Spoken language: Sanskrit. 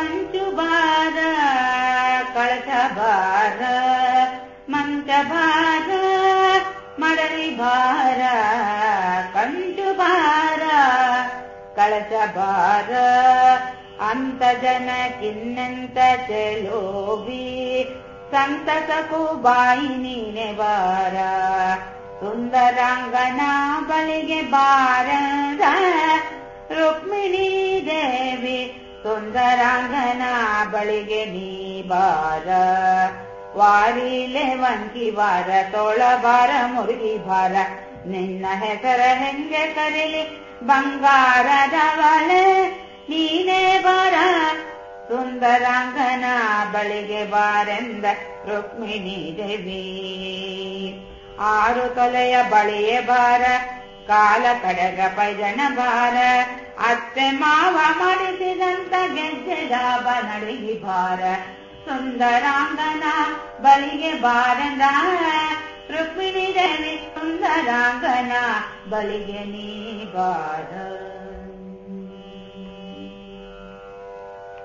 ಕಂಚು ಬಾರ ಕಳಸ ಬಾರ ಮಂಚ ಬಾರ ಮಡಲಿ ಬಾರ ಕಂಚು ಬಾರ ಕಳಸ ಬಾರ ಅಂತ ಜನಕ್ಕಿನ್ನಂತ ಚೆಲೋಬಿ ಸಂತಸಕು ಬಾಯಿ ನೀನೆ ಬಾರ ಸುಂದರಾಂಗನ ಬಳಿಗೆ ಬಾರದ ಸುಂದರಾಂಗನ ಬಳಿಗೆ ನೀ ಬಾರ ವಾರಿಲೆ ವಂಕಿ ಬಾರ ತೋಳ ಬಾರ ಮುರುಗಿ ಬಾರ ನಿನ್ನ ಹೆಸರ ಹೆಂಗೆ ಕರೀಲಿ ಬಂಗಾರದವಳೆ ನೀನೇ ಬಾರ ಸುಂದರಾಂಗನ ಬಳಿಗೆ ಬಾರೆಂದ ರುಕ್ಮಿಣಿ ದೇವಿ ಆರು ತೊಲೆಯ ಬಳಿಯೇ ಬಾರ ಕಾಲ ಕಡಗ ಪೈಜನ ಬಾರ ಅತ್ತೆ ಮಾವ ಮಾಡಿಸಿದಂತ ಗೆಜ್ಜೆದಾಬ ನಡಿಗಿ ಬಾರ ಸುಂದರಾಂಗನ ಬಲಿಗೆ ಬಾರಂದ ರುಕ್ಮಿಣಿ ದೇವಿ ಸುಂದರಾಂಗನ ಬಲಿಗೆ ನೀ ಬಾರ